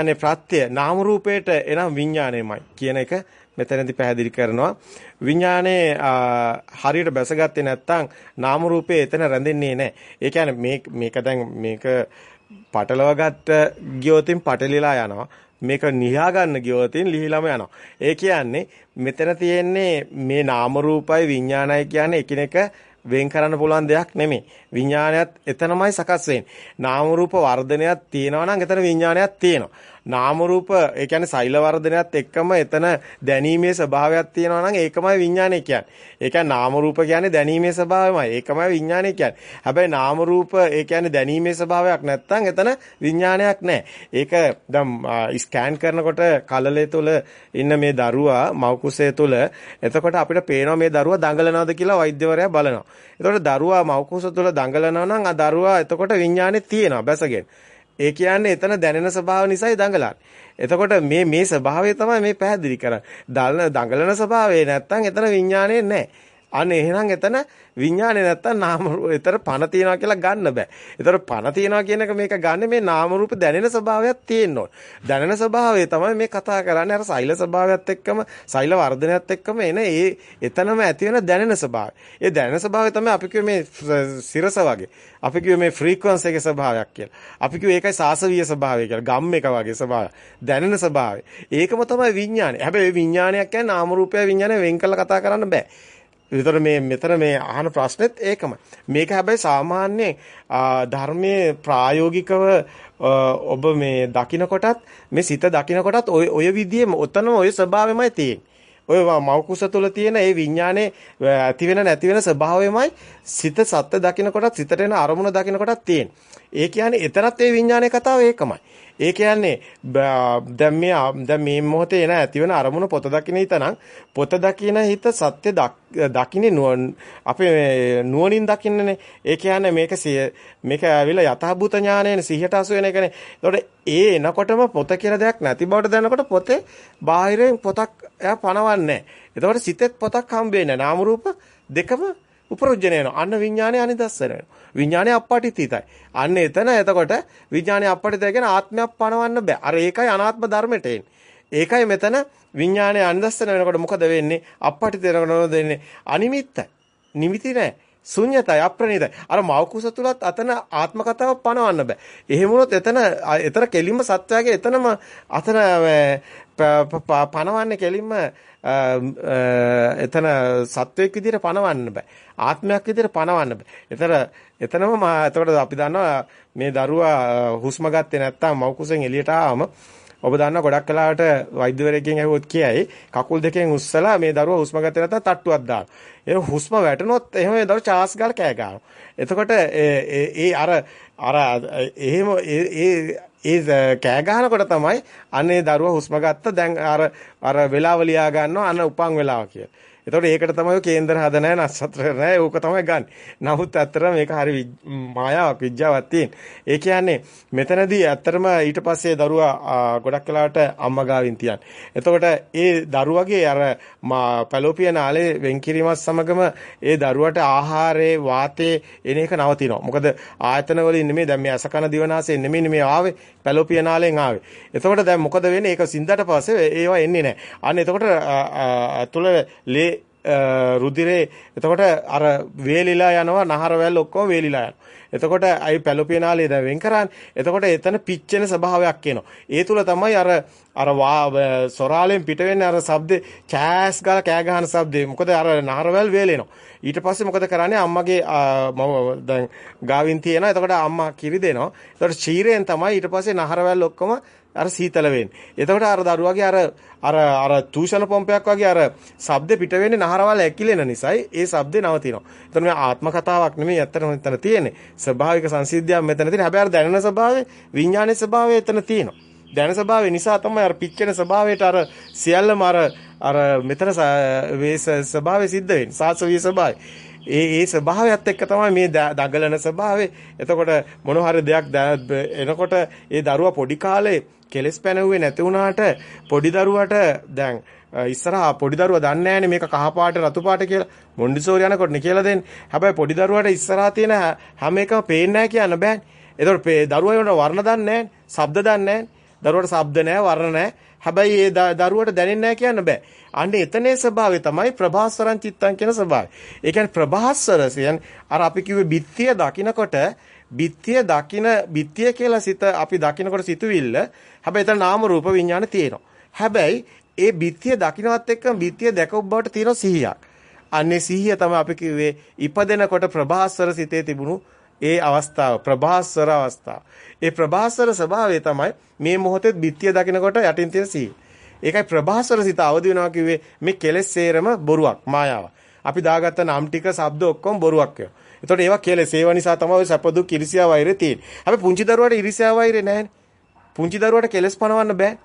අනේ ප්‍රත්‍ය නාම රූපේට එනම් විඥාණයමයි කියන එක මෙතනදී පැහැදිලි කරනවා විඥානේ හරියට බැසගත්තේ නැත්නම් නාම රූපේ එතන රැඳෙන්නේ නැහැ. ඒ කියන්නේ මේක මේක දැන් මේක පටලවා ගත්ත ගියොතින් පටලිලා යනවා. මේක නිහා ගන්න ගියොතින් ලිහිලම යනවා. ඒ කියන්නේ මෙතන තියෙන්නේ මේ නාම රූපයි විඥානයි කියන්නේ එකිනෙක වෙන් කරන්න පුළුවන් දෙයක් නෙමෙයි. විඥානයත් එතනමයි සකස් වෙන්නේ. නාම රූප වර්ධනයක් තියෙනවා නම් එතන විඥානයක් තියෙනවා. නාම රූප ඒ කියන්නේ සෛල වර්ධනයත් එක්කම එතන දැනීමේ ස්වභාවයක් තියෙනවා නම් ඒකමයි විඥානය කියන්නේ. ඒ කියන්නේ නාම රූප කියන්නේ දැනීමේ ස්වභාවයමයි. ඒකමයි විඥානය කියන්නේ. හැබැයි නාම රූප ඒ කියන්නේ දැනීමේ ස්වභාවයක් නැත්නම් එතන විඥානයක් නැහැ. ඒක දැන් ස්කෑන් කරනකොට කලලේ තුල ඉන්න මේ දරුවා මව්කුසේ තුල එතකොට අපිට පේනවා මේ දරුවා දඟලනවද කියලා වෛද්‍යවරයා බලනවා. එතකොට දරුවා මව්කුස තුල දඟලනවා නම් ආ දරුවා එතකොට විඥානේ තියෙනවා බැසගෙන. ඒ කියන්නේ එතන දැනෙන ස්වභාව නිසායි දඟලන්නේ. එතකොට මේ මේ ස්වභාවය තමයි මේ පැහැදිලි කරන්නේ. දඟලන ස්වභාවය නැත්තම් එතන විඥානේ නැහැ. අන්න එහෙනම් එතන විඥානේ නැත්තම් නාම රූප ඒතර පණ තියනවා කියලා ගන්න බෑ. ඒතර පණ තියනවා කියන එක මේක ගන්න මේ නාම රූප දැනෙන ස්වභාවයක් තියෙන්න ඕන. දැනෙන ස්වභාවය තමයි මේ කතා කරන්නේ අර සෛල ස්වභාවයත් එක්කම සෛල වර්ධනයත් එක්කම එන ඒ එතනම ඇති වෙන දැනෙන ස්වභාවය. ඒ දැනෙන ස්වභාවය තමයි අපි කිව්වේ මේ සිරස වගේ. අපි කිව්වේ මේ ෆ්‍රීකවන්සි එකේ ස්වභාවයක් කියලා. අපි කිව්වේ ඒකයි සාසවීය ස්වභාවය කියලා. ගම් එක වගේ ස්වභාවය. දැනෙන ස්වභාවය. ඒකම තමයි විඥානය. හැබැයි විඥානයක් කියන්නේ නාම රූපය විඥානය වෙන් කරලා කතා කරන්න බෑ. විතර මේ මෙතන මේ අහන ප්‍රශ්නෙත් ඒකමයි. මේක හැබැයි සාමාන්‍ය ධර්මයේ ප්‍රායෝගිකව ඔබ මේ දකින්න කොටත් මේ සිත දකින්න කොටත් ඔය ඔය විදිහේ ඔතන ඔය ස්වභාවෙමයි තියෙන්නේ. ඔය මෞකුස තුල තියෙන ඒ විඥානේ ඇති වෙන නැති වෙන ස්වභාවයමයි සිත සත්‍ය දකින්න කොටත් සිතට එන අරමුණ දකින්න කොටත් තියෙන්නේ. ඒ කියන්නේ එතරම් ඒ විඥානයේ කතාව ඒකමයි. ඒ කියන්නේ දැන් මේ දැන් මේ මොහොතේ එන ඇතිවන අරමුණ පොත දකින්න හිතනම් පොත දකින්න හිත සත්‍ය දකින්නේ නුවන් අපේ නුවණින් දකින්නනේ. ඒ කියන්නේ මේක මේක ඇවිල්ලා යථාභූත ඥානයනේ සිහියට අසු වෙන එකනේ. ඒතකොට ඒ එනකොටම පොත කියලා දෙයක් නැති බවට දැනනකොට පොතේ බාහිරෙන් පොතක් එයා පනවන්නේ නැහැ. එතකොට සිතෙත් පොතක් හම්බ වෙන්නේ නැහැ. නාම රූප දෙකම උපරොජ්ජන වෙනවා. අන්න විඥානය අනිදස්සන වෙනවා. විඥානය අපපටිතිතයි. අන්න එතන එතකොට විඥානය අපපටිතය කියන ආත්මයක් පණවන්න බෑ. අර ඒකයි අනාත්ම ධර්මයට ඒකයි මෙතන විඥානය අනිදස්සන වෙනකොට මොකද වෙන්නේ? අපපටිතයනකොට වෙන්නේ අනිමිත්තයි. නිමිති නැහැ. ශුන්‍යතයි අප්‍රණීතයි. අර මෞකුස තුලත් අතන ආත්ම කතාවක් පනවන්න බෑ. එහෙම වුණොත් එතන එතන කෙලින්ම සත්‍යයේ එතනම අතන පනවන්නේ කෙලින්ම එතන සත්වයක් විදිහට පනවන්න බෑ. ආත්මයක් විදිහට පනවන්න බෑ. එතන එතනම මා එතකොට අපි දන්නවා මේ දරුවා හුස්ම ගත්තේ නැත්තම් මව් කුසෙන් එළියට ආවම ඔබ දන්නා ගොඩක් වෙලාවට වෛද්‍යවරයෙක්ගෙන් ඇහුවොත් කියයි කකුල් දෙකෙන් උස්සලා මේ දරුවා හුස්ම ගත්තේ නැත්නම් තට්ටුවක් දානවා. ඒ හුස්ම වැටුනොත් එහෙම ඒ දරුවා චාස් ගාලා කෑ ගන්නවා. එතකොට ඒ අර අර එහෙම ඒ ඒ කෑ ගහනකොට තමයි අනේ දරුවා හුස්ම ගත්ත දැන් අර අර වෙලාව ලියා ගන්නවා අන උපන් වෙලාව කියලා. එතකොට ඒකට තමයි ඔය කේන්දර හද නැහැ නස්සත්‍ර නැහැ ඕක තමයි ගන්න. නමුත් ඇත්තටම මේක හරි මායාවක් විද්‍යාවක් තියෙන. ඒ කියන්නේ මෙතනදී ඇත්තටම ඊට පස්සේ දරුවා ගොඩක් වෙලාවට අම්මා ගාවින් තියන්නේ. එතකොට ඒ දරුවගේ අර පැලෝපියන ආලේ වෙන්කිරීමත් සමගම ඒ දරුවට ආහාරේ වාතේ එන එක නවතිනවා. මොකද ආයතන වලින් නෙමෙයි දැන් මේ අසකන දිවනාසයෙන් නෙමෙයි මේ ආවේ පැලෝපියන ආලෙන් ආවේ. එතකොට දැන් මොකද වෙන්නේ? ඒක සින්දට පස්සේ ඒවා එන්නේ නැහැ. අන්න එතකොට ඇතුළ ලේ රුධිරේ එතකොට අර වේලිලා යනවා නහර වැල් ඔක්කොම වේලිලා යනවා. එතකොට අයි පැලොපියනාලේ දැන් වෙන් කරානේ. එතකොට එතන පිච්චෙන ස්වභාවයක් එනවා. ඒ තුල තමයි අර අර සොරාලෙන් පිට වෙන්නේ අර ශබ්දේ කෑස් ගාලා කෑ ගහන ශබ්දේ. මොකද අර නහර වැල් වේලෙනවා. ඊට පස්සේ මොකද කරන්නේ අම්මගේ මම දැන් ගාවින් තියෙනවා. එතකොට අම්මා කිරි දෙනවා. එතකොට ශීරයෙන් තමයි ඊට පස්සේ නහර වැල් ඔක්කොම අර සීතල වෙන්නේ. එතකොට අර දරුවගේ අර අර අර තූෂණ පොම්පයක් වගේ අර ශබ්ද පිට වෙන්නේ නහරවල් ඇකිලෙන නිසායි ඒ ශබ්දේ නවතිනවා. එතන මේ ආත්ම කතාවක් නෙමෙයි ඇත්තටම එතන තියෙන්නේ. ස්වභාවික සංසිද්ධියක් මෙතන තියෙන. හැබැයි අර දැනෙන ස්වභාවය විඥානයේ ස්වභාවය එතන තියෙනවා. දැනෙන ස්වභාවය නිසා තමයි අර පිච්චෙන ස්වභාවයට අර සියල්ලම අර අර මෙතන වේස ස්වභාවය සිද්ධ වෙන්නේ. සාසවීය ස්වභාවය. ඒ ඒ ස්වභාවයත් එක්ක තමයි මේ දඟලන ස්වභාවය. එතකොට මොන හරි දෙයක් එනකොට ඒ දරුවා පොඩි කාලේ කෙලස් පැනවුවේ නැති වුණාට පොඩි දරුවට දැන් ඉස්සරහා පොඩි දරුවා දන්නේ නැහැනේ මේක කහ පාට රතු පාට කියලා මොන්ඩිසෝරි යනකොට නේ කියලා දෙන්නේ. හැබැයි පොඩි දරුවාට ඉස්සරහා තියෙන හැම එකම පේන්නේ නැහැ කියන්න බෑනේ. ඒතකොට දරුවා වුණ වර්ණ දන්නේ නැහැ, ශබ්ද දන්නේ නැහැ. දරුවට ශබ්ද නැහැ, වර්ණ නැහැ. හැබැයි ඒ දරුවට දැනෙන්නේ නැහැ කියන්න බෑ. අන්න එතනේ ස්වභාවය තමයි ප්‍රභාස්වරං චිත්තං කියන ස්වභාවය. ඒ කියන්නේ ප්‍රභාස්වර කියන්නේ අර අපි කිව්වේ බිත්තිය දකින්නකොට බිත්තිය දකින බිත්තිය කියලා සිත අපි දකින්නකොට සිතුවිල්ල හැබැයි එතන නාම රූප විඥාන තියෙනවා. හැබැයි ඒ බිත්තිය දකින්නවත් එක්කම බිත්තිය දැකපු බවට තියෙන සිහියක්. අන්නේ සිහිය තමයි අපි කිව්වේ ඉපදෙනකොට ප්‍රභාස්වර සිතේ තිබුණු ඒ අවස්ථාව ප්‍රභාස්වර අවස්ථාව. ඒ ප්‍රභාස්වර ස්වභාවය තමයි මේ මොහොතේ බිත්තිය දකින්නකොට යටින් තියෙන සිහිය. ඒකයි ප්‍රභාස්වර සිත අවදි වෙනවා කිව්වේ මේ කෙලෙස් සේරම බොරුවක් මායාවක්. අපි දාගත්ත නම් ටික ශබ්ද ඔක්කොම බොරුවක් ඒවා. එතකොට ඒවා කෙලෙස් ඒවා නිසා තමයි සැප දුක් ඉරිසියා වෛරය තියෙන්නේ. හැබැයි පුංචි දරුවාට ඉරිසියා වෛරය නැහැනේ. පුංචි දරුවාට කෙලෙස් පනවන්න බෑ.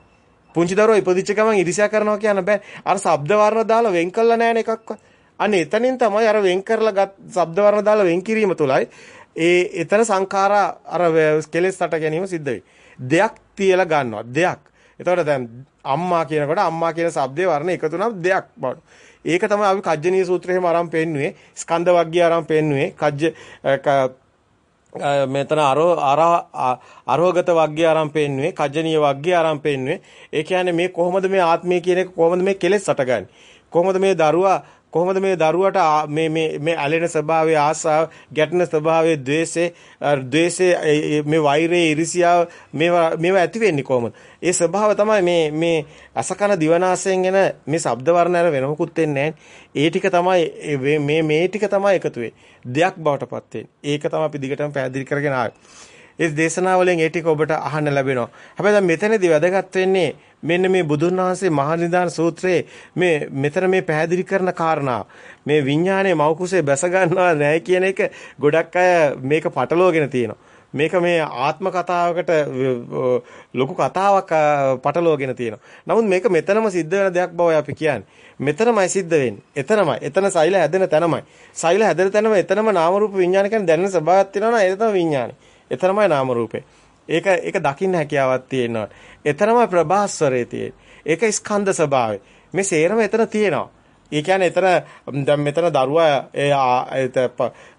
පුංචි දරුවා ඉපදිච්ච ගමන් ඉරිසියා කරනවා කියන්න බෑ. අර ශබ්ද වර්ණ දාලා වෙන් කළා නෑනේ එකක්වත්. අනේ එතනින් තමයි අර වෙන් කරලා ගත් ශබ්ද වර්ණ දාලා වෙන් කිරීම තුලයි ඒ එතන සංඛාරා අර කෙලෙස් හට ගැනීම සිද්ධ වෙයි. දෙයක් තියලා ගන්නවා. දෙයක්. එතකොට දැන් අම්මා කියනකොට අම්මා කියන શબ્දේ වර්ණ එකතු නම් දෙයක් බවට. ඒක තමයි අපි කජ්ජනීය සූත්‍රයේම අරන් පෙන්නුවේ. ස්කන්ධ වර්ගය අරන් පෙන්නුවේ. කජ්ජ මෙතන අරෝ අරෝගත වර්ගය අරන් පෙන්නුවේ. කජ්ජනීය වර්ගය අරන් පෙන්නුවේ. ඒ කියන්නේ මේ කොහොමද මේ ආත්මය කියන එක කොහොමද මේ කෙලෙස් අටගන්නේ? කොහොමද මේ දරුවා කොහොමද මේ දරුවට මේ මේ මේ ඇලෙන ස්වභාවය ආසාව ගැටෙන ස්වභාවය द्वේෂය द्वේෂය මේ වෛරය ඉරිසියාව මේවා මේවා ඇති වෙන්නේ කොහොමද? ඒ ස්වභාව තමයි මේ මේ අසකන දිවනාසයෙන් එන මේ ශබ්ද වර්ණ අර වෙනමකුත් වෙන්නේ ඒ ටික තමයි මේ මේ ටික තමයි එකතු දෙයක් බවට පත් ඒක තමයි අපි දිගටම පැහැදිලි කරගෙන ආවේ. ඒ දේශනාවලින් ඒ ටික ඔබට අහන්න ලැබෙනවා. හැබැයි දැන් මෙතනදී වැදගත් වෙන්නේ මෙන්න මේ බුදුන් වහන්සේ මහනිදාන සූත්‍රයේ මේ මෙතන මේ පැහැදිලි කරන කාරණා මේ විඥානයේ මෞකුසේ බැස ගන්නවා නැහැ කියන එක ගොඩක් අය මේක පටලවගෙන තියෙනවා. මේක මේ ආත්ම කතාවකට ලොකු කතාවක් පටලවගෙන තියෙනවා. නමුත් මේක මෙතනම සිද්ධ වෙන දෙයක් බවයි අපි කියන්නේ. මෙතනමයි සිද්ධ වෙන්නේ. එතනමයි. එතන සෛල හැදෙන තැනමයි. සෛල හැදෙන තැනම එතනම නාම රූප විඥාන කියන්නේ දැනෙන ස්වභාවයක් තියෙනවා නේද? ඒ තමයි විඥානේ. එතරම්යි නාම රූපේ. ඒක ඒක දකින්න හැකියාවක් තියෙනවා. එතරම්යි ප්‍රභාස්වරේ තියෙන්නේ. ඒක ස්කන්ධ ස්වභාවය. මේ සේරම එතන තියෙනවා. ඒ කියන්නේ එතන දැන් මෙතන දරුවා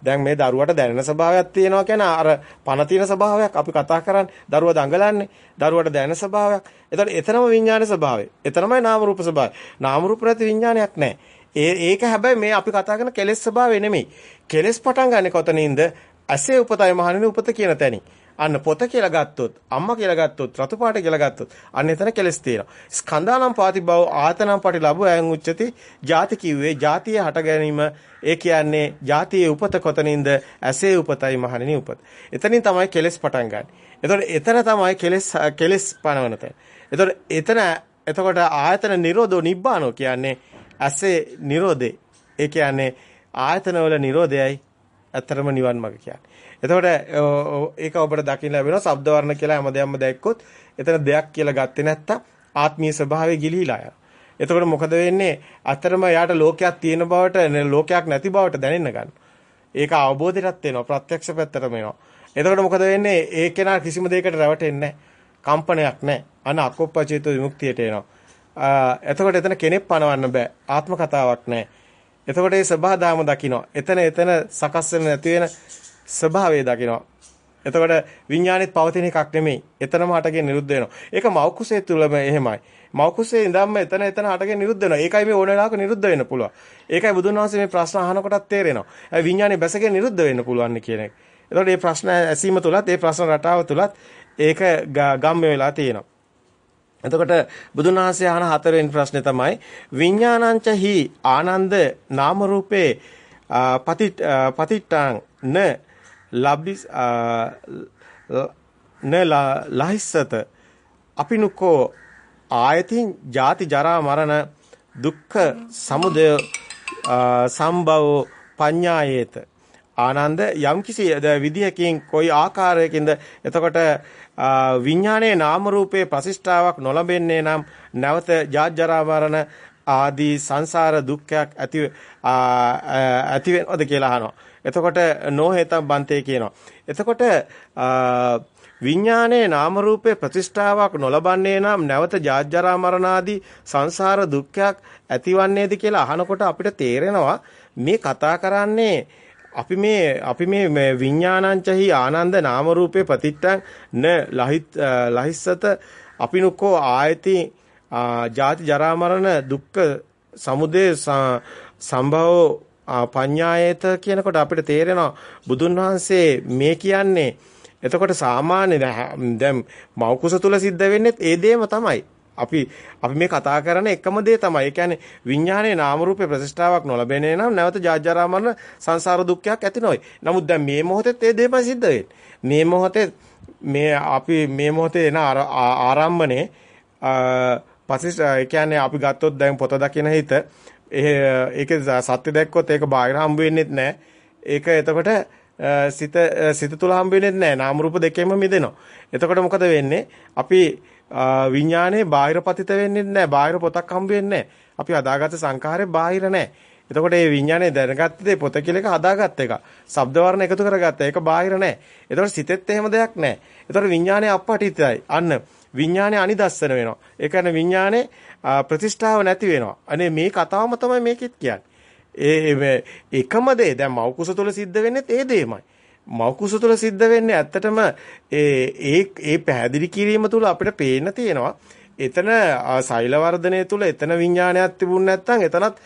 දැන් මේ දරුවට දැනෙන ස්වභාවයක් තියෙනවා කියන්නේ අර පණ තියෙන ස්වභාවයක් අපි කතා කරන්නේ දරුවා දඟලන්නේ දරුවට දැනෙන ස්වභාවයක්. එතකොට එතනම විඥාන ස්වභාවය. එතනමයි නාම රූප ස්වභාවය. නාම රූප නැති විඥානයක් නැහැ. ඒ ඒක හැබැයි මේ අපි කතා කරන කෙලෙස් ස්වභාවය නෙමෙයි. කෙලෙස් පටන් ගන්න කොතනින්ද? ඇසේ උපතයි මහණෙනි උපත කියන තැනින්. අන්න පොත කියලා ගත්තොත්, අම්මා කියලා ගත්තොත්, රතු පාට කියලා ගත්තොත්, අන්න එතන කෙලස් තියෙනවා. ස්කන්ධානම් පාති බව ආතනම් පාටි ලැබුව ඈන් උච්චති. ಜಾති කිව්වේ ಜಾතිය හට ගැනීම. ඒ කියන්නේ ಜಾතියේ උපත කොතනින්ද? ඇසේ උපතයි මහණෙනි උපත. එතනින් තමයි කෙලස් පටන් ගන්න. එතකොට එතන තමයි කෙලස් කෙලස් පනවන තැන. එතකොට එතන එතකොට ආයතන නිරෝධෝ නිබ්බානෝ කියන්නේ ඇසේ නිරෝධේ. ඒ කියන්නේ ආයතන වල නිරෝධයයි ඇත්තටම නිවන් මඟ කියන්නේ. එතකොට ඒක ඔබට දකින්න ලැබෙනවා ශබ්ද වර්ණ කියලා හැමදේම දැක්කොත් එතන දෙයක් කියලා ගත්තේ නැත්තම් ආත්මීය ස්වභාවය ගිලිහිලා යනවා. එතකොට මොකද වෙන්නේ? අතරම යාට ලෝකයක් තියෙන බවට ලෝකයක් නැති බවට දැනෙන්න ගන්න. ඒක අවබෝධයටත් වෙනවා ප්‍රත්‍යක්ෂ පැත්තටම එනවා. එතකොට මොකද වෙන්නේ? ඒ කෙනා කිසිම දෙයකට රැවටෙන්නේ කම්පනයක් නැහැ. අන අකොප්පචේත විමුක්තියට එනවා. එතකොට එතන කෙනෙක් පනවන්න බෑ. ආත්ම කතාවක් නැහැ. එතකොට මේ සබහාදාම දකිනවා. එතන එතන සකස් වෙන නැති වෙන ස්වභාවය දකිනවා. එතකොට විඥානෙත් පවතින එකක් නෙමෙයි. එතනම හටගෙන නිරුද්ධ වෙනවා. ඒක මෞකුසේ තුලම එහෙමයි. මෞකුසේ ඉඳන්ම එතන එතන හටගෙන නිරුද්ධ වෙනවා. ඒකයි මේ ඕන වෙලාවක නිරුද්ධ වෙන්න පුළුවන්. ඒකයි බුදුන් වහන්සේ මේ ප්‍රශ්න අහනකොටත් තේරෙනවා. ඒ විඥානේ බැසගෙන නිරුද්ධ වෙන්න පුළුවන් කියන එක. එතකොට මේ ප්‍රශ්න ඇසීම තුලත් ඒ ප්‍රශ්න රටාව තුලත් ඒක ගම්ම වෙලා තියෙනවා. එතකොට බුදුන් වහන්සේ අහන හතරවෙනි ප්‍රශ්නේ තමයි විඥානංච හි ආනන්ද නාම රූපේ පතිට්ඨං න ලබ්බිස් න ලහිස්සත අපිනුකෝ ආයතින් ජාති ජරා මරණ දුක්ඛ සමුදය සම්භව පඤ්ඤායේත. ආනන්ද යම්කිසි විදියකින් කොයි ආකාරයකින්ද එතකොට විඥානයේ නාම රූපේ ප්‍රතිෂ්ඨාවක් නොලබෙන්නේ නම් නැවත ජාජ්ජරා මරණ ආදී සංසාර දුක්ඛයක් ඇති ඇති වෙනවද කියලා අහනවා. එතකොට නොහේතම් බන්තේ කියනවා. එතකොට විඥානයේ නාම රූපේ ප්‍රතිෂ්ඨාවක් නොලබන්නේ නම් නැවත ජාජ්ජරා මරණ ආදී සංසාර දුක්ඛයක් ඇතිවන්නේද කියලා අහනකොට අපිට තේරෙනවා මේ කතා කරන්නේ අපි මේ අපි මේ විඥානංචහි ආනන්ද නාම රූපේ ප්‍රතිත්තං න ලහිත් ලහිස්සත අපිනුකෝ ආයති ජාති ජරා මරණ දුක්ඛ සමුදය සම්භව පඤ්ඤායත කියනකොට අපිට තේරෙනවා බුදුන් වහන්සේ මේ කියන්නේ එතකොට සාමාන්‍ය දැන් මෞකුස තුල සිද්ධ වෙන්නේ ඒ දෙයම තමයි. අපි අපි මේ කතා කරන එකම දේ තමයි. ඒ කියන්නේ විඥානයේ නාම රූපේ ප්‍රතිෂ්ඨාවක් නොලබෙනේ නම් නැවත ජාජරා මරණ සංසාර දුක්ඛයක් ඇති නොවේ. නමුත් දැන් මේ මොහොතේ ඒ දේම සිද්ධ වෙන්නේ. මේ මොහොතේ මේ අපි මේ මොහොතේ එන ආරම්භනේ පස්සේ ඒ කියන්නේ අපි ගත්තොත් දැන් පොත දකින හිත ඒක සත්‍ය දැක්කොත් ඒක බාහිර හම්බ වෙන්නේත් නැහැ. ඒක එතකොට සිත සිත තුල හම්බ වෙන්නේ නැහැ. නාම රූප දෙකෙන්ම මිදෙනවා. එතකොට මොකද වෙන්නේ? අපි විඥානේ බාහිර පතිත වෙන්නේ නැහැ. බාහිර පොතක් හම්බ වෙන්නේ නැහැ. අපි හදාගත්ත සංඛාරේ බාහිර නැහැ. එතකොට මේ විඥානේ දැනගත්ත දේ පොත කියලා එක හදාගත්ත එක. ශබ්ද වර්ණ එකතු කරගත්ත ඒක බාහිර නැහැ. එතකොට සිතෙත් එහෙම දෙයක් නැහැ. එතකොට විඥානේ අපපටිතයි. අන්න විඥානේ අනිදස්සන වෙනවා. ඒ කියන්නේ විඥානේ ප්‍රතිෂ්ඨාව නැති වෙනවා. අනේ මේ කතාවම තමයි මේකෙත් කියන්නේ. ඒ එකම දේ දැන් මෞකුස තුල සිද්ධ වෙන්නේ ඒ දෙයමයි. මෞකුස තුල සිද්ධ වෙන්නේ ඇත්තටම ඒ ඒ ඒ පැහැදිලි කිරීම තුල අපිට පේන්න තියෙනවා. එතන සෛල වර්ධනය තුල එතන විඥානයක් තිබුණ නැත්නම් එතනත්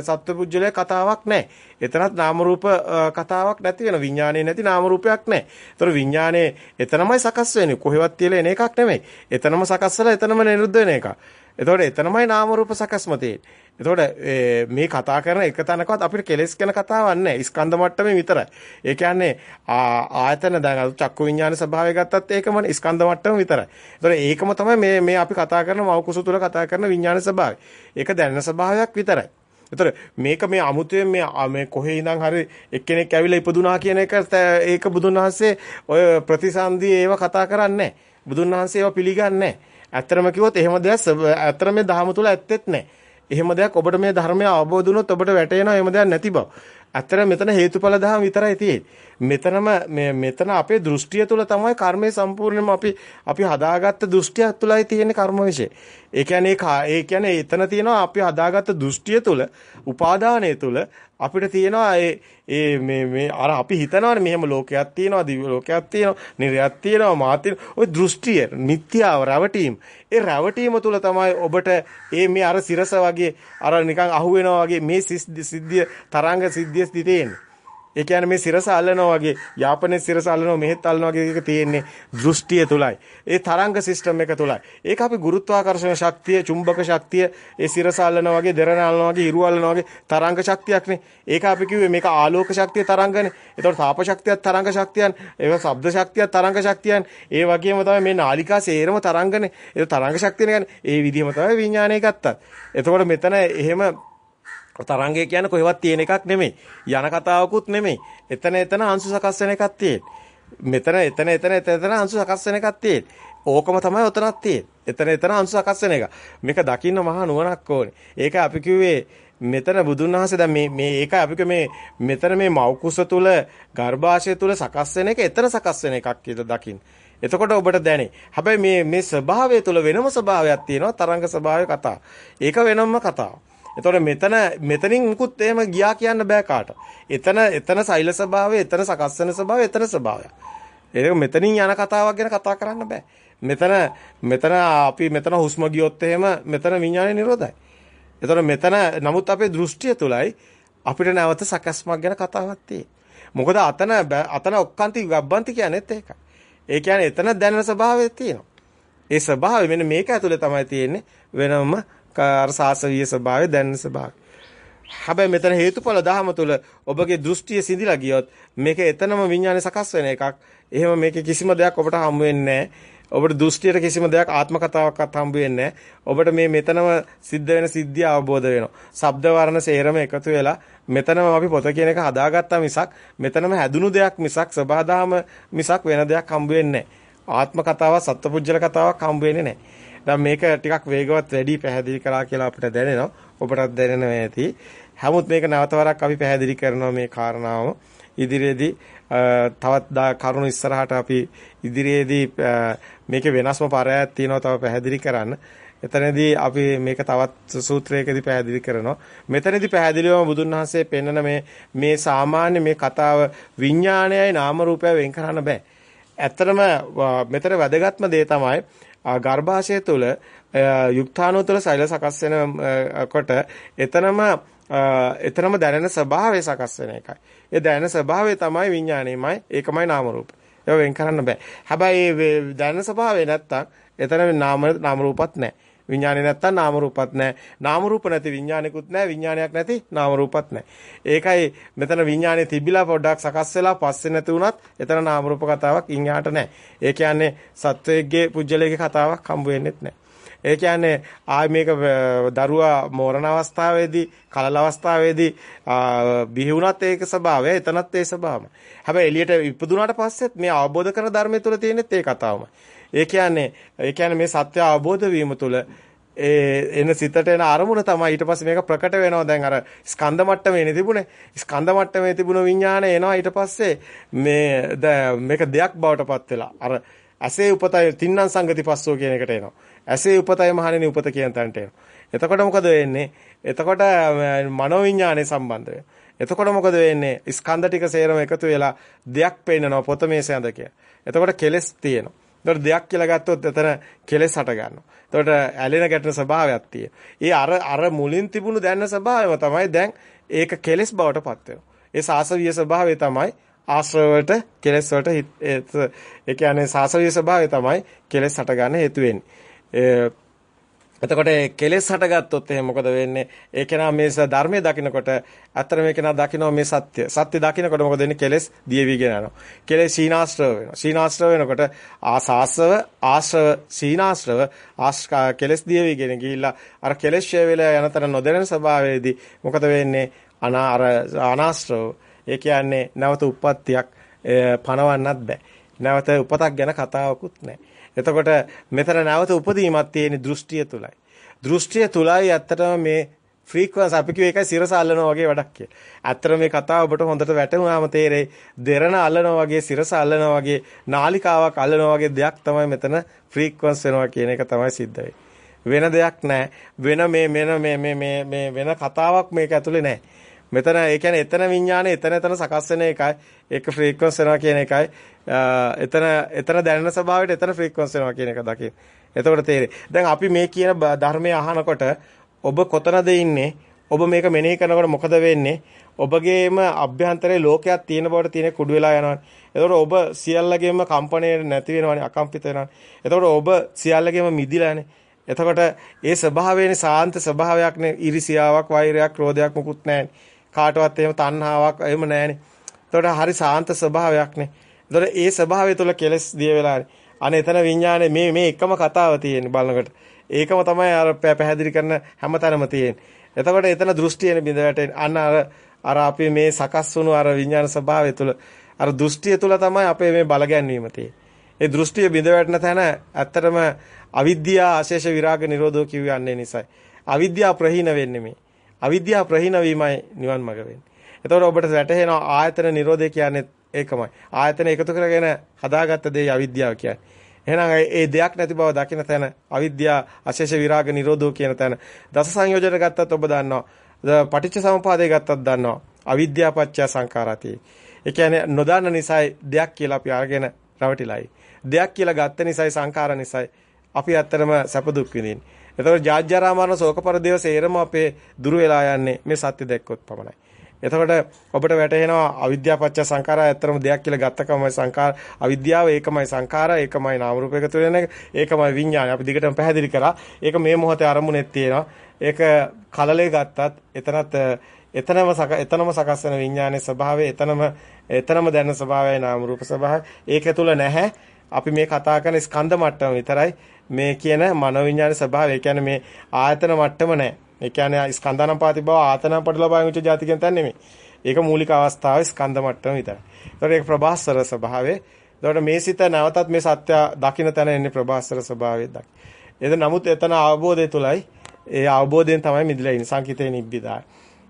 සත්වපුජ්‍යලේ කතාවක් නැහැ. එතනත් නාම රූප කතාවක් නැති වෙන විඥානේ නැති නාම රූපයක් නැහැ. ඒතර විඥානේ එතනමයි සකස් වෙන්නේ. කොහෙවත් තියලා එන එකක් නෙමෙයි. එතනම සකස් වෙලා එතනම නිරුද්ධ වෙන එකක්. එතකොට එතනමයි නාම රූප සකස්ම තියෙන්නේ. එතකොට මේ කතා කරන එක තැනකවත් අපිට කෙලස් ගැන කතාවක් නැහැ. ස්කන්ධ මට්ටමේ විතරයි. ඒ කියන්නේ ආයතන දැන් චක්කු විඥාන ස්වභාවය ගත්තත් ඒකමනේ ස්කන්ධ මට්ටම විතරයි. එතකොට ඒකම තමයි මේ මේ අපි කතා කරන මෞකුස තුල කතා කරන විඥාන ස්වභාවය. ඒක දැනෙන ස්වභාවයක් විතරයි. එතකොට මේක මේ අමුතුවෙන් මේ මේ කොහේ ඉඳන් හරි එක්කෙනෙක් ඇවිල්ලා ඉපදුනා කියන එක ඒක බුදුන් වහන්සේ ඔය ප්‍රතිසන්දි ඒව කතා කරන්නේ බුදුන් වහන්සේ ඒව පිළිගන්නේ නැහැ. ඇත්තම කිව්වොත් එහෙම දෙයක් ඇත්තම මේ ධහම තුල ඇත්තෙත් නැහැ. එහෙම දෙයක් ඔබට මේ ධර්මය අවබෝධ වුණොත් ඔබට වැටහෙනවා එහෙම දෙයක් නැති බව. ඇත්තට මෙතන හේතුඵල ධර්ම විතරයි තියෙන්නේ. මෙතනම මේ මෙතන අපේ දෘෂ්ටිය තුළ තමයි කර්මය සම්පූර්ණයෙන්ම අපි අපි හදාගත්ත දෘෂ්ටිය තුළයි තියෙන්නේ කර්ම විශේෂ. ඒ කියන්නේ ඒ කියන්නේ එතන තියෙනවා අපි හදාගත්ත දෘෂ්ටිය තුළ උපාදානය තුළ අපිට තියෙනවා ඒ ඒ මේ මේ අර අපි හිතනවානේ මෙහෙම ලෝකයක් තියෙනවා දිව්‍ය ලෝකයක් තියෙනවා නිර්යයක් තියෙනවා මාත් ඔය දෘෂ්ටිය මිත්‍යාව රැවටීම. ඒ රැවටීම තුල තමයි ඔබට ඒ මේ අර සිරස වගේ අර නිකන් අහුවෙනවා වගේ මේ සිද්ධිය තරංග සිද්ධිය තියෙන්නේ ඒ කියන්නේ මේ සිරස අල්ලනවා වගේ යාපනයේ සිරස අල්ලනවා මෙහෙත් අල්ලනවා වගේ එක තියෙන්නේ දෘෂ්ටිය තුලයි. ඒ තරංග සිස්ටම් එක තුලයි. ඒක අපි ගුරුත්වාකර්ෂණ ශක්තිය, චුම්බක ශක්තිය, ඒ සිරස අල්ලනවා වගේ, දරණ අල්ලනවා වගේ, හිරු අල්ලනවා වගේ තරංග ශක්තියක්නේ. ඒක අපි කිව්වේ මේක ආලෝක ශක්තිය තරංගනේ. ඒතකොට තාප ශක්තියත් තරංග ශක්තියන්, ඒක ශබ්ද ශක්තියත් තරංග ශක්තියන්. ඒ වගේම තමයි මේ නාලිකා සේරම තරංගනේ. ඒක තරංග ශක්තියනේ කියන්නේ. ඒ විදිහම තමයි විඥානය ගත්තත්. එතකොට මෙතන එහෙම තරංගය කියන්නේ කොහෙවත් තියෙන එකක් නෙමෙයි. යන කතාවකුත් නෙමෙයි. එතන එතන අංශු සකස් වෙන එකක් තියෙන්නේ. මෙතන එතන එතන එතන අංශු සකස් වෙන එකක් තියෙන්නේ. ඕකම තමයි උතනක් තියෙන්නේ. එතන එතන අංශු සකස් වෙන එක. මේක දකින්න මහා නුවණක් ඕනේ. ඒක අපි කිව්වේ මෙතන බුදුන් වහන්සේ දැන් මේ මේ ඒක අපි මේ මෙතන මේ මෞකුස තුල ගර්භාෂය තුල සකස් වෙන එක එතන සකස් වෙන එකක් කියලා දකින්න. එතකොට ඔබට දැනේ. හැබැයි මේ මේ ස්වභාවය තුල වෙනම ස්වභාවයක් තියෙනවා තරංග ස්වභාවය කතාව. ඒක වෙනම කතාවක්. එතකොට මෙතන මෙතනින් මුකුත් එහෙම ගියා කියන්න බෑ කාට. එතන එතන සෛල ස්වභාවය, එතන සකස් වෙන ස්වභාවය, එතන ස්වභාවය. ඒක මෙතනින් යන කතාවක් ගැන කතා කරන්න බෑ. මෙතන මෙතන අපි මෙතන හුස්ම ගියොත් එහෙම මෙතන විඥානය නිරෝධයි. එතකොට මෙතන නමුත් අපේ දෘෂ්ටිය තුලයි අපිට නැවත සකස්මක් ගැන කතාවක් තියෙන්නේ. මොකද අතන අතන ඔක්කාන්ති ගබ්බන්ති කියන්නේත් ඒකයි. ඒ කියන්නේ එතන දැනෙන ස්වභාවය තියෙනවා. ඒ ස්වභාවය මෙන්න මේක ඇතුලේ තමයි තියෙන්නේ වෙනම අර සාසවීය ස්වභාවය දැනෙන ස්වභාවය. හැබැයි මෙතන හේතුඵල ධහම තුල ඔබගේ දෘෂ්ටිය සිඳිලා ගියොත් මේක එතනම විඥානේ සකස් වෙන එකක්. එහෙම මේකේ කිසිම දෙයක් ඔබට හම්බ වෙන්නේ ඔබට දෘෂ්ටියට කිසිම දෙයක් ආත්ම කතාවක්වත් හම්බ වෙන්නේ ඔබට මේ මෙතනම සිද්ධ වෙන සිද්ධිය අවබෝධ වෙනවා. ශබ්ද වර්ණ සේරම එකතු වෙලා මෙතනම අපි පොත කියන එක හදාගත්තා මිසක් මෙතනම හැදුණු දෙයක් මිසක් සබහාදාම මිසක් වෙන දෙයක් හම්බ වෙන්නේ ආත්ම කතාවක් සත්පුජ්‍යල කතාවක් හම්බ වෙන්නේ නැහැ. දැන් මේක ටිකක් වේගවත් වැඩි පැහැදිලි කරා කියලා අපිට දැනෙනවා. ඔබටත් දැනෙනවා ඇති. හැමුත් මේක නැවතවරක් අපි පැහැදිලි කරනවා මේ කාරණාව. ඉදිරියේදී තවත් කරුණු ඉස්සරහට අපි ඉදිරියේදී මේකේ වෙනස්ම පරයක් තියෙනවා තව පැහැදිලි කරන්න. එතනදී අපි මේක තවත් සූත්‍රයකදී පැහැදිලි කරනවා. මෙතනදී පැහැදිලිවම බුදුන් වහන්සේ පෙන්වන මේ මේ සාමාන්‍ය මේ කතාව විඥානයයි නාම රූපයයි වෙන් කරන්න බෑ. ඇත්තටම මෙතන වැදගත්ම දේ තමයි ගර්භාෂය තුළ යුක්තාණු තුළ සෛල සකස් වෙනකොට එතනම එතනම දැනෙන ස්වභාවය සකස් වෙන එකයි. ඒ දැනෙන ස්වභාවය තමයි විඥාණයමයි ඒකමයි නාම රූප. ඒක වෙන් කරන්න බෑ. හැබැයි දැනෙන ස්වභාවය නැත්තම් එතන නාම නාම රූපත් නැහැ. විඥානේ නැත්තම් නාම රූපත් නැහැ. නාම රූප නැති විඥානිකුත් නැහැ. විඥානයක් නැති නාම රූපත් නැහැ. ඒකයි මෙතන විඥානේ තිබිලා පොඩ්ඩක් සකස් වෙලා පස්සේ නැති වුණත් එතන නාම රූප කතාවක් ඉන්හාට නැහැ. ඒ කියන්නේ සත්වයේගේ පුජ්‍යලයේ කතාවක් හම්බ වෙන්නෙත් නැහැ. ඒ කියන්නේ ආයි මේක දරුවා මෝරණ අවස්ථාවේදී කලල අවස්ථාවේදී බිහි වුණත් ඒක ස්වභාවය එතනත් ඒ ස්වභාවම. හැබැයි එළියට ඉපදුනාට පස්සෙත් මේ අවබෝධ කරන ධර්මයේ තුල තියෙනෙත් ඒ කතාවමයි. ඒ කියන්නේ ඒ කියන්නේ මේ සත්‍ය අවබෝධ වීම තුළ ඒ එන සිතට එන අරමුණ තමයි ඊට පස්සේ මේක ප්‍රකට වෙනවා. දැන් අර ස්කන්ධ මට්ටමේනේ තිබුණේ. ස්කන්ධ මට්ටමේ තිබුණ විඥානය එනවා ඊට පස්සේ මේ මේක දෙයක් බවට පත් වෙලා. අර ඇසේ උපතයි තින්නම් සංගති පස්සෝ කියන එකට එනවා. ඇසේ උපතයි මහණෙනි උපත කියන තැනට එනවා. එතකොට මොකද වෙන්නේ? එතකොට මනෝවිඥානේ සම්බන්ධ වෙනවා. එතකොට මොකද වෙන්නේ? ස්කන්ධ ටික සේරම එකතු වෙලා දෙයක් පේන්නනවා පොත මේසේ ඇඳ කියලා. එතකොට කෙලස් තියෙනවා. එතකොට දෙයක් කියලා ගත්තොත් එතන කෙලෙස් හට ගන්නවා. එතකොට ඇලෙන ගැටෙන ස්වභාවයක් තියෙනවා. ඒ අර අර මුලින් තිබුණු දැනන ස්වභාවයම තමයි දැන් ඒක කෙලෙස් බවට පත් වෙනවා. ඒ සාසවිය ස්වභාවය තමයි ආශ්‍රවයට කෙලෙස් වලට ඒ කියන්නේ සාසවිය ස්වභාවය තමයි කෙලෙස් හට ගන්න හේතු වෙන්නේ. එතකොට කෙලෙස් හටගත්තොත් එහෙනම් මොකද වෙන්නේ? ඒක නා මේ ධර්මයේ දකින්නකොට අතර මේක නා දකින්න මේ සත්‍ය. සත්‍ය දකින්නකොට මොකද වෙන්නේ? කෙලෙස් දියවිගෙන යනවා. කෙලෙස් සීනාශ්‍රව වෙනවා. සීනාශ්‍රව වෙනකොට ආසාස්ව ආශ්‍රව සීනාශ්‍රව ආස්කා කෙලෙස් දියවිගෙන ගිහිල්ලා අර කෙලෙස් ෂය වෙලා යන තර නොදැනෙන ස්වභාවයේදී මොකද වෙන්නේ? අනා අර අනාශ්‍රව. ඒ කියන්නේ නැවත උප්පත්තියක් පණවන්නත් බෑ. නැවත උපතක් ගැන කතාවකුත් නැහැ. එතකොට මෙතන නැවත උපදීමක් තියෙන දෘෂ්ටිය තුලයි. දෘෂ්ටිය තුලයි ඇත්තටම මේ ෆ්‍රීකවන්ස් අපි කිව්ව එකයි සිරස අල්ලනවා වගේ වැඩක් කියලා. ඇත්තට මේ කතාව ඔබට හොඳට වැටුණාම තේරෙයි දෙරණ අල්ලනවා වගේ සිරස අල්ලනවා වගේ නාලිකාවක් අල්ලනවා වගේ දෙයක් තමයි මෙතන ෆ්‍රීකවන්ස් වෙනවා කියන එක තමයි සිද්ධ වෙන දෙයක් නැහැ. වෙන මේ මෙන මේ මේ මේ වෙන කතාවක් මේක ඇතුලේ නැහැ. මෙතන ඒ කියන්නේ එතන විඥානේ එතන එතන සකස් වෙන එකයි ඒක ෆ්‍රීකවන්ස් වෙනවා කියන එකයි එතන එතන දැනෙන ස්වභාවයට එතන ෆ්‍රීකවන්ස් වෙනවා කියන එක දකින්න. එතකොට තේරෙයි. දැන් අපි මේ කියන ධර්මය අහනකොට ඔබ කොතනද ඉන්නේ? ඔබ මේක මෙනෙහි කරනකොට මොකද වෙන්නේ? ඔබගේම අභ්‍යන්තරයේ ලෝකයක් තියෙන බවට තියෙන කුඩු වෙලා යනවා. එතකොට ඔබ සියල්ලගේම කම්පණය නැති වෙනවානේ අකම්පිත වෙනවානේ. එතකොට ඔබ සියල්ලගේම මිදිලානේ. එතකොට ඒ ස්වභාවයනේ සාන්ත ස්වභාවයක්නේ ඉරිසියාවක් වෛරයක් ක්‍රෝධයක් මුකුත් නැහැනේ. කාටවත් එහෙම තණ්හාවක් එහෙම නැහැනේ. එතකොට හරි සාන්ත ස්වභාවයක්නේ. එතකොට ඒ ස්වභාවය තුළ කෙලස් දිය වෙලානේ. අනේ එතන විඥානේ මේ මේ එකම කතාව තියෙන්නේ බලනකොට. ඒකම තමයි අර පැහැදිලි කරන හැමතැනම තියෙන්නේ. එතකොට එතන දෘෂ්ටියනේ බිඳ වැටෙන්නේ. අන්න අර අර අපි මේ සකස් වුණු අර විඥාන ස්වභාවය තුළ අර දෘෂ්ටිය තුළ තමයි අපේ මේ බලගැන්වීම තියෙන්නේ. ඒ දෘෂ්ටිය බිඳ වැටෙන තැන ඇත්තටම අවිද්‍යාව අශේෂ විරාග නිරෝධෝ කියවන්නේ නිසයි. අවිද්‍යාව ප්‍රහීන වෙන්නේ මේ. අවිද්‍යාව ප්‍රහීන වීමයි නිවන් මඟ වෙන්නේ. එතකොට ඔබට වැටහෙනවා ආයතන නිරෝධය කියන්නේ ඒකමයි. ආයතන එකතු කරගෙන හදාගත්ත දේ අවිද්‍යාව කියන්නේ. එහෙනම් ඒ දෙයක් නැති බව දකින තැන අවිද්‍යාව අශේෂ විරාග නිරෝධෝ කියන තැන දස සංයෝජන ගත්තත් ඔබ දන්නවා. පටිච්ච සමුපාදය ගත්තත් දන්නවා. අවිද්‍යාව පත්‍ය සංඛාරati. ඒ කියන්නේ නොදන්න නිසායි දෙයක් කියලා අපි අරගෙන රවටිලයි. දෙයක් කියලා ගත්ත නිසායි සංඛාර නිසායි අපි ඇත්තටම සැප දුක් විඳින්නේ. එතකොට ජාජ්ජරා මරණ ශෝක පරිදේව සේරම අපේ දුර වෙලා යන්නේ මේ සත්‍ය දැක්කොත් පමණයි. එතකොට ඔබට වැටහෙනවා අවිද්‍යාව පත්‍ය සංඛාරය ඇත්තම දෙයක් කියලා ගත්තකමයි සංඛාර අවිද්‍යාව ඒකමයි සංඛාරය ඒකමයි නාම රූප එකතු වෙන එක ඒකමයි විඥානය. අපි දිගටම පැහැදිලි කරා. ඒක මේ මොහොතේ අරමුණෙත් තියෙනවා. ඒක කලලේ ගත්තත් එතනත් එතනම එතනම සකස් වෙන විඥානයේ ස්වභාවය එතනම එතනම දැනෙන ස්වභාවයයි නාම රූප ස්වභාවය. ඒක තුල නැහැ. අපි මේ කතා කරන ස්කන්ධ මට්ටම විතරයි මේ කියන මනෝවිඤ්ඤාණ ස්වභාවය. ඒ කියන්නේ මේ ආයතන මට්ටම නැහැ. ඒ කියන්නේ ස්කන්ධානපාති බව ආතන පටලබාය උච්ච ಜಾති කියන තැන නෙමෙයි. ඒක මූලික අවස්ථාවේ ස්කන්ධ මට්ටම විතරයි. ඒතකොට ඒක ප්‍රභාස්වර ස්වභාවය. ඒතකොට මේ සිත නැවතත් මේ සත්‍ය දකින්න තැන එන්නේ ප්‍රභාස්වර ස්වභාවයේ දකි. එද නමුත් එතන අවබෝධය තුලයි ඒ අවබෝධයෙන් තමයි මිදලා ඉන්නේ සංකිතේ නිබ්බිදාය.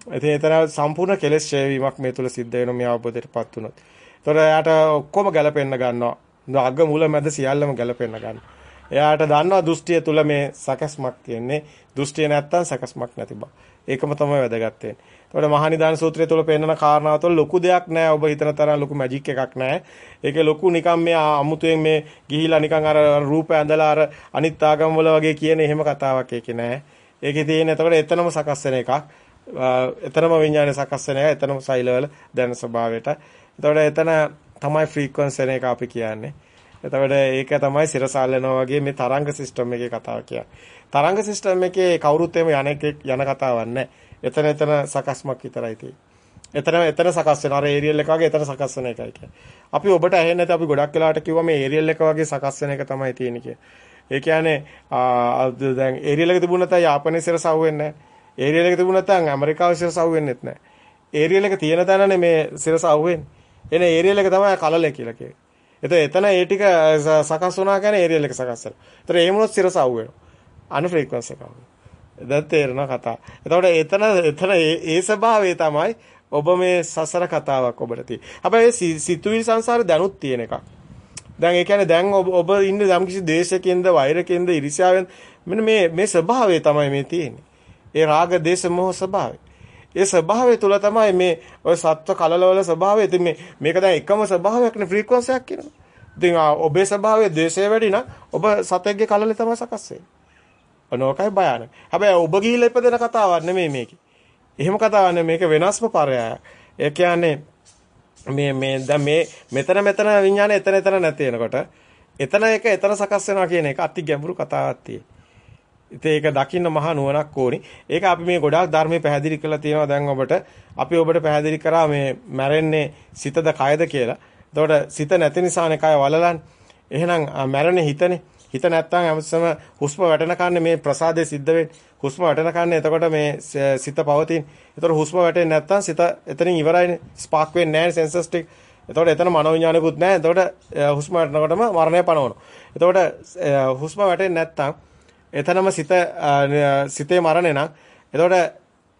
ඉතින් එතන සම්පූර්ණ කෙලෙස් ඡය වීමක් මේ තුල සිද්ධ වෙනවා මේ අවබෝධයටපත් වුණොත්. ඒතකොට එයාට ඔක්කොම ගැලපෙන්න ගන්නවා. අග මුල මැද සියල්ලම ගැලපෙන්න ගන්නවා. එයාට දන්නවා දෘෂ්ටිය තුල මේ සකස්මක් තියෙන්නේ. දෘෂ්ටිය නැත්තම් සකස්මක් නැති බව. ඒකම තමයි වැදගත් වෙන්නේ. එතකොට මහනිදාන සූත්‍රය තුල පෙන්නන කාරණාව තුළ ලොකු දෙයක් නෑ. ඔබ හිතන තරම් ලොකු මැජික් එකක් නෑ. ඒකේ ලොකු නිකන් මේ අමුතුවෙන් මේ ගිහිලා නිකන් අර රූප ඇඳලා අර අනිත් ආගම් වල වගේ කියන එහෙම කතාවක් ඒකේ නෑ. ඒකේ තියෙන එතකොට එතනම සකස් වෙන එකක්. එතනම විඥානය සකස් වෙන එක. එතනම සෛලවල දැන ස්වභාවයට. එතකොට එතන තමයි ෆ්‍රීකවන්සි එක අපි කියන්නේ. එතකොට ඒක තමයි සිරසල්ලනවා වගේ මේ තරංග සිස්ටම් එකේ කතාව කියන්නේ. තරංග සිස්ටම් එකේ කවුරුත් එම යන යන කතාවක් නැහැ. එතන එතන සකස්මක් විතරයි තියෙන්නේ. එතන එතන සකස් වෙන අර ඒරියල් එක වගේ එතන සකස් වෙන එකයි කියන්නේ. අපි ඔබට ඇහෙන්නේ නැති අපි ගොඩක් වෙලාවට කිව්වා මේ ඒරියල් එක වගේ සකස් වෙන එක තමයි තියෙන්නේ කිය. ඒ කියන්නේ දැන් ඒරියල් එක තිබුණ නැත්නම් යාපනයේ සිරස අහුවෙන්නේ නැහැ. ඒරියල් එක තිබුණ නැත්නම් ඇමරිකාවේ සිරස අහුවෙන්නේත් නැහැ. ඒරියල් එක තියෙන තැනනේ මේ සිරස අහුවෙන්නේ. එන ඒරියල් එක තමයි කලල කියලා කියන්නේ. එතකොට එතන ඒ ටික සකස් වුණා කියන්නේ ඒරියල් එක සකස් වෙනවා. ඒතර ඒ මොනොත් සිරස අහුවෙනවා. අනු ෆ්‍රීකවන්සි එක අහුවෙනවා. දැන් තේරෙනවා කතා. එතකොට එතන එතන ඒ ස්වභාවය තමයි ඔබ මේ සසර කතාවක් ඔබට තියෙන්නේ. හැබැයි සිතුවිලි සංසාරේ දැනුත් තියෙන එකක්. දැන් ඒ කියන්නේ දැන් ඔබ ඔබ ඉන්නේ යම් කිසි දේශකින්ද වෛරකින්ද ඉරිසියාවෙන් මෙන්න මේ මේ ස්වභාවය තමයි මේ තියෙන්නේ. ඒ රාග දේශ මොහ ස්වභාවය. ඒ ස්වභාවය තුල තමයි මේ ඔය සත්ව කලලවල ස්වභාවය. ඉතින් මේ මේක දැන් එකම ස්වභාවයක්නේ ෆ්‍රීකවන්සියක් කියනවා. ඉතින් ඔබේ ස්වභාවය දේශය වැඩි නම් ඔබ සතෙක්ගේ කලලේ තමයි සකස් වෙන්නේ. ඔනෝකයි භයානක. හැබැයි ඔබ ගිහිල්ලා ඉපදෙන කතාවක් නෙමෙයි මේකේ. එහෙම කතාවක් නෙමෙයි මේක වෙනස්ම පරයය. ඒ කියන්නේ මේ මේ දැන් මේ මෙතන මෙතන විඥානේ එතන එතන නැති වෙනකොට එතන එක එතන සකස් වෙනවා කියන එක අති ගැඹුරු කතාවක් තියෙනවා. ඉතින් ඒක දකින්න මහා නුවණක් ඕනි. ඒක අපි මේ ගොඩාක් ධර්මයේ පැහැදිලි කරලා තියෙනවා දැන් ඔබට. අපි ඔබට පැහැදිලි කරා මේ මැරෙන්නේ සිතද කයද කියලා. එතකොට සිත නැති නිසානේ කය වලලන්නේ. එහෙනම් මැරෙන්නේ හිතනේ. හිත නැත්තම් හැමසම හුස්ම වැටෙන කන්නේ මේ ප්‍රසාදේ සිද්ධ වෙන්නේ. හුස්ම වැටෙන කන්නේ එතකොට මේ සිත පවතින. එතකොට හුස්ම වැටෙන්නේ නැත්තම් සිත එතනින් ඉවරයිනේ. ස්පාක් වෙන්නේ නැහැ සෙන්සර්ස් ටික. එතකොට එතන මනෝවිඤ්ඤාණිකුත් නැහැ. එතකොට හුස්ම වැටෙනකොටම මරණය පනවනවා. එතකොට හුස්ම වැටෙන්නේ නැත්තම් එතනම සිත සිතේ මරණය නම් එතකොට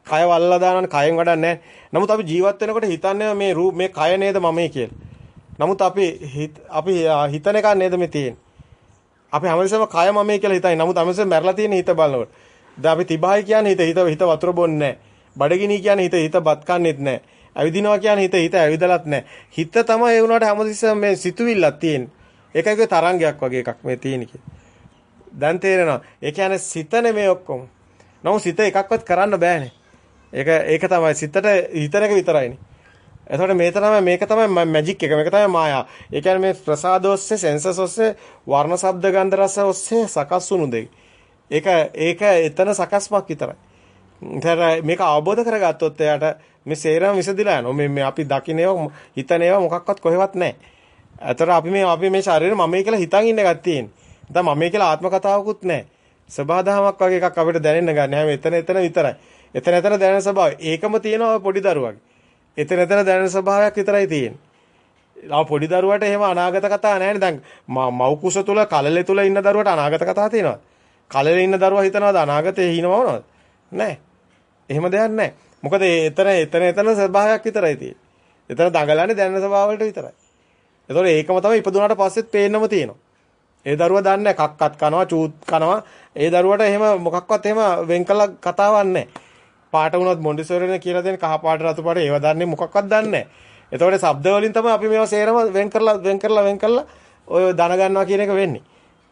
කය වල්ලා දානවනේ කයෙන් වැඩක් නැහැ. නමුත් අපි ජීවත් වෙනකොට හිතන්නේ මේ රූප මේ කය නේද මමයි කියලා. නමුත් අපි අපි හිතන එක නේද මේ තියෙන්නේ. අපි හැමතිස්සෙම කය මමයි කියලා හිතයි. නමුත් හැමතිස්සෙම මැරලා තියෙන හිත බලනකොට. දැන් අපි තිබහයි කියන්නේ හිත හිත හිත වතුර බොන්නේ නැහැ. බඩගිනි කියන්නේ හිත හිත බත් කන්නේත් නැහැ. ඇවිදිනවා කියන්නේ හිත හිත ඇවිදලත් නැහැ. හිත තමයි ඒ වුණාට හැමතිස්සෙම මේ සිතුවිල්ලක් තියෙන්නේ. ඒකයි තරංගයක් වගේ එකක් මේ තියෙන්නේ දැන් තේරෙනවා. ඒ කියන්නේ සිත නෙමෙයි ඔක්කොම. නමුත් සිත එකක්වත් කරන්න බෑනේ. ඒක ඒක තමයි සිතට හිතන එක විතරයිනේ. එතකොට මේ තමයි මේක තමයි මැජික් එක. මේක තමයි මායා. ඒ කියන්නේ මේ ප්‍රසාද ඔස්සේ සෙන්සස් ඔස්සේ වර්ණ ශබ්ද ගන්ධ රස ඔස්සේ සකස් වුණු දෙයක්. ඒක ඒක එතන සකස්මක් විතරයි. ඉතින් මේක අවබෝධ කරගත්තොත් එයාට මේ සේරම විසදිලා යනවා. මේ මේ අපි දකින්න ඒවා හිතන ඒවා මොකක්වත් කොහෙවත් නැහැ. අතර අපි මේ අපි මේ ශරීරෙ මමයි කියලා හිතන් ඉන්න එකක් තියෙන්නේ. නැත්නම් මමයි කියලා ආත්ම කතාවකුත් නැහැ. සබහාදහමක් වගේ එකක් අපිට දැනෙන්න ගන්න. හැම එතන එතන විතරයි. එතන එතන දැනෙන ස්වභාවය. ඒකම තියෙනවා පොඩි දරුවගේ. එතන එතන දැනෙන ස්වභාවයක් විතරයි තියෙන්නේ. ආ පොඩි දරුවට එහෙම අනාගත කතා නැහැ දැන් මව් කුස තුල කලලේ තුල ඉන්න දරුවට අනාගත කතා තියෙනවද? කලලේ ඉන්න දරුවා හිතනවාද අනාගතේ හිනවවනවද? නැහැ. එහෙම දෙයක් නැහැ. මොකද එතන එතන එතන ස්වභාවයක් විතරයි තියෙන්නේ. එතන දඟලන්නේ දැනෙන ස්වභාව වලට විතරයි. ඒතකොට ඒකම තමයි ඉපදුනාට පස්සෙත් පේන්නම තියෙනවා. ඒ දරුවා දන්නේ කක්කත් කනවා චූත් කනවා. ඒ දරුවට එහෙම මොකක්වත් එහෙම වෙන් කළා කතාවක් නැහැ. පාට වුණොත් මොන්ඩිසෝරිනේ කියලා දෙන කහ පාට රතු පාට ඒව දන්නේ මොකක්වත් දන්නේ නැහැ. එතකොට ශබ්ද වලින් තමයි අපි මේවා සේරම වෙන් කරලා වෙන් කරලා වෙන් කරලා ඔය දන ගන්නවා කියන එක වෙන්නේ.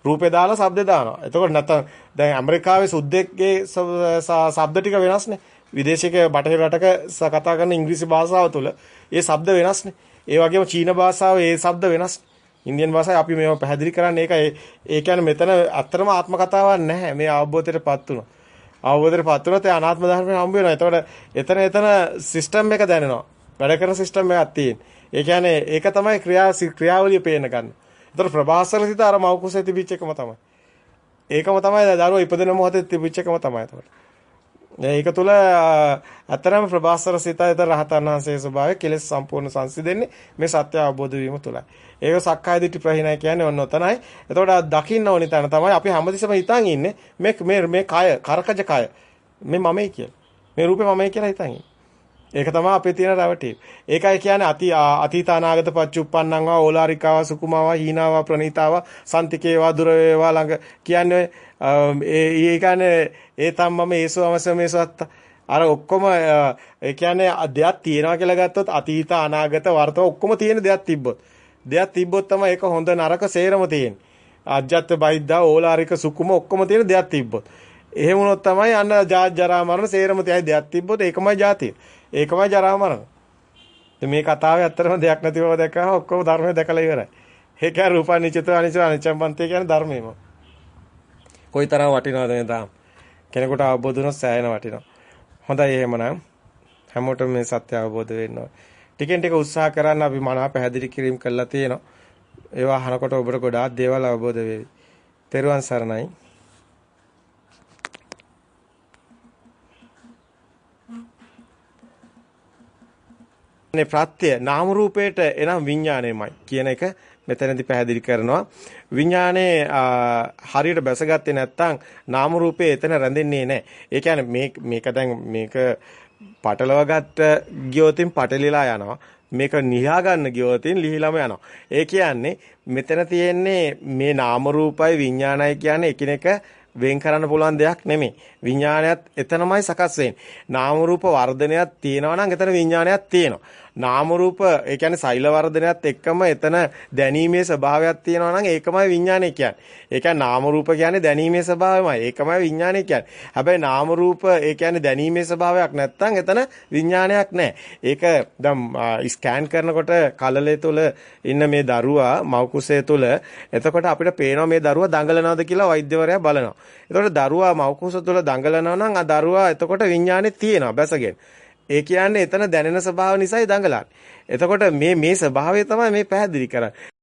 රූපේ දාලා ශබ්ද දානවා. එතකොට නැත්තම් දැන් ඇමරිකාවේ සුද්දෙක්ගේ ශබ්ද ටික වෙනස්නේ. විදේශික බටහිර රටක කතා කරන ඉංග්‍රීසි භාෂාව තුළ ඒ ශබ්ද වෙනස්නේ. ඒ වගේම චීන භාෂාව ඒ ශබ්ද වෙනස්. ඉන්දියන් භාෂාවේ අපි මේව පැහැදිලි කරන්නේ ඒකයි. ඒ කියන්නේ මෙතන අත්‍තරම ආත්ම කතාවක් නැහැ. මේ අවබෝධයටපත් වුණා. අවබෝධයටපත් වුණොත් ඒ අනාත්ම ධර්මය හම්බ වෙනවා. එතකොට එතන එතන සිස්ටම් එක දැනෙනවා. වැඩ කරන සිස්ටම් එකක් තියෙන. ඒ කියන්නේ ඒක තමයි ක්‍රියා ක්‍රියාවලිය පේන ගන්න. එතකොට ප්‍රභාසර සිත අර මෞකුසේ තිබිච්ච එකම තමයි. ඒකම තමයි දරුවෝ ඉපදෙන මොහොතේ තිබිච්ච එකම තමයි එතකොට. ඒක තුල අතරම ප්‍රභාසර සිත ඒතර රහතන් වහන්සේ ස්වභාවය කෙලෙස් සම්පූර්ණ සංසිඳෙන්නේ මේ සත්‍ය අවබෝධ වීම තුලයි. ඒක සක්කාය දිට්ඨි ප්‍රහීනයි කියන්නේ ඔන්න ඔතනයි. එතකොට දකින්න ඕනි තැන තමයි අපි හැමතිස්සම හිතන් ඉන්නේ මේ මේ මේ කය කරකජ කය මේ මමයි කියලා. මේ රූපේ මමයි කියලා හිතන් ඉන්නේ. ඒක තමයි අපේ තියෙන රැවටීම. ඒකයි කියන්නේ අති අතීත අනාගත පච්චුප්පන්නං වා ඕලාරිකාවා සුකුමාවා හීනාවා ප්‍රණීතාවා සම්තිකේවා දුර වේවා ළඟ කියන්නේ ඒ කියන්නේ ඒ තම්මම ඒසෝමස මේසොත් අර ඔක්කොම ඒ කියන්නේ දෙයක් තියෙනවා කියලා ගත්තොත් අතීත අනාගත වර්තව ඔක්කොම තියෙන දෙයක් තිබ්බොත් දෙයක් තිබ්බොත් තමයි ඒක හොඳ නරක සේරම තියෙන්නේ. අජ්ජත් බයිද්දා ඕලාරික සුකුම ඔක්කොම තියෙන දෙයක් තිබ්බොත්. එහෙම වුණොත් තමයි අන්න ජරා මරණ සේරම තියයි දෙයක් තිබ්බොත් ඒකමයි ජාතිය. ඒකමයි ජරා මරණ. මේ කතාවේ ඇත්තටම දෙයක් නැති බව දැක්කම ඔක්කොම ධර්මය දැකලා ඉවරයි. ඒක රූපානිචිත අනිච අනිච්ඡම්පන්තේ කියන්නේ ධර්මයම. කොයිතරම් වටිනවද මේ දාම්. කෙනෙකුට අවබෝධ වුණොත් සෑහෙන වටිනවා. හොඳයි එහෙමනම් හැමෝටම මේ සත්‍ය අවබෝධ වෙන්න ඕනේ. ටිකෙන් ටික උත්සාහ කරන්න අපි මනා පැහැදිලි කිරීම කළා තියෙනවා. ඒවා අහනකොට ඔබට ගොඩාක් දේවල් අවබෝධ වෙවි. තෙරුවන් සරණයි. නේ ප්‍රත්‍ය නාම රූපයට එනම් විඥාණයමයි කියන එක මෙතනදී පැහැදිලි කරනවා විඥානේ හරියට බැසගත්තේ නැත්නම් නාම රූපේ එතන රැඳෙන්නේ නැහැ. ඒ කියන්නේ මේ මේක දැන් මේක පටලව ගත්ත ගියොතින් පටලිලා යනවා. මේක නිහා ගන්න ගියොතින් ලිහිලම යනවා. ඒ කියන්නේ මෙතන තියෙන්නේ මේ නාම රූපයි විඥානයි කියන්නේ එකිනෙක වෙන් කරන්න පුළුවන් දෙයක් නෙමෙයි. විඥානයත් එතනමයි සකස් වෙන්නේ. නාම රූප වර්ධනයක් තියෙනවා නම් එතන විඥානයක් තියෙනවා. නාම රූප ඒ කියන්නේ සෛල වර්ධනයත් එක්කම එතන දැනීමේ ස්වභාවයක් තියෙනවා නම් ඒකමයි විඥානය කියන්නේ. ඒ කියන්නේ නාම රූප කියන්නේ දැනීමේ ස්වභාවයමයි. ඒකමයි විඥානය කියන්නේ. හැබැයි නාම රූප ඒ කියන්නේ දැනීමේ ස්වභාවයක් නැත්නම් එතන විඥානයක් නැහැ. ඒක දැන් ස්කෑන් කරනකොට කලලේ තුල ඉන්න මේ දරුවා මව් කුසය තුල එතකොට අපිට පේනවා මේ දරුවා දඟලනවද කියලා වෛද්‍යවරයා බලනවා. එතකොට දරුවා මව් කුස තුල දඟලනවා නම් ආ දරුවා එතකොට විඥානේ තියෙනවා බැසගෙන. ඒ කියන්නේ එතන දැනෙන ස්වභාව නිසායි දඟලන්නේ. එතකොට මේ මේ ස්වභාවය තමයි මේ පැහැදිලි කරන්නේ.